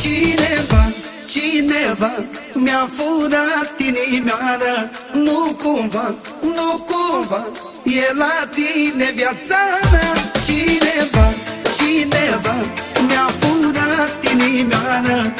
Cineva, cineva Mi-a furat inimioară Nu cumva, nu cumva E la tine viața mea. Cineva, cineva Mi-a furat inimioară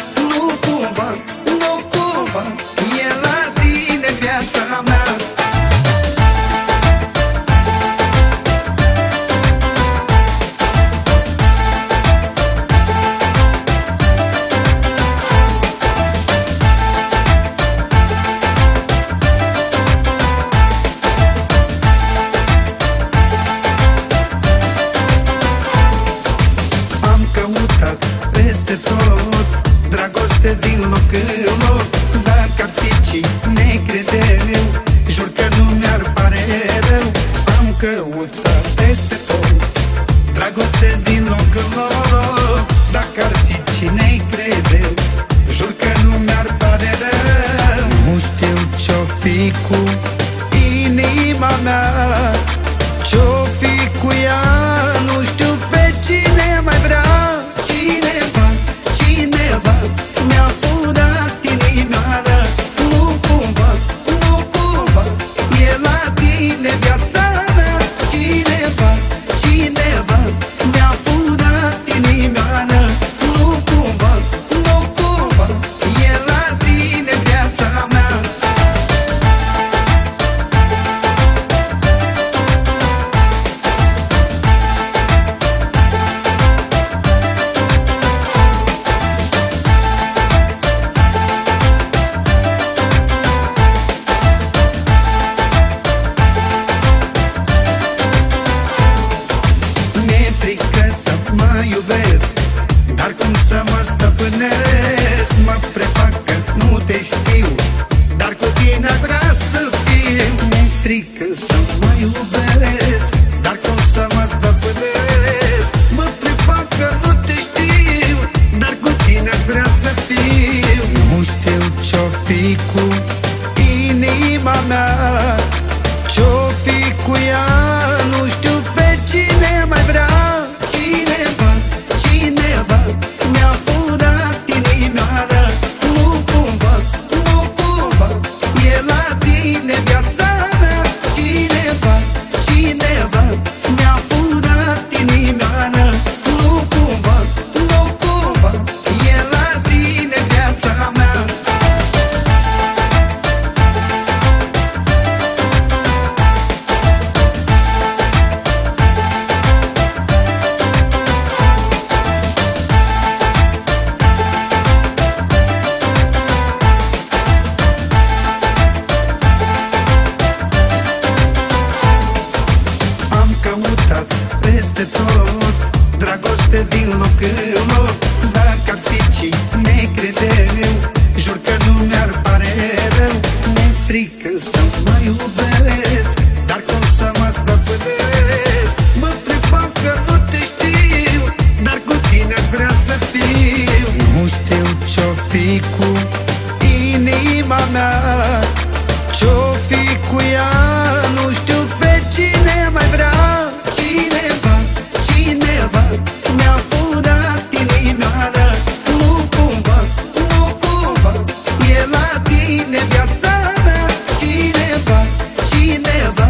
Dragoste din loc în loc. Dacă ar fi cine crede eu Jur că nu mi-ar pare rău. Am căutat peste ce-o peste tot Dragoste din loc în loc. Dacă ar fi cine crede eu Jur că nu mi-ar pare rău. Mi-e frică să mă iubesc Dar cum să mă stăpânesc? Mă prefac că nu te știu Dar cu tine aș vrea să fiu. Nu știu ce-o fi cu inima mea Cine viața mea, cineva, cineva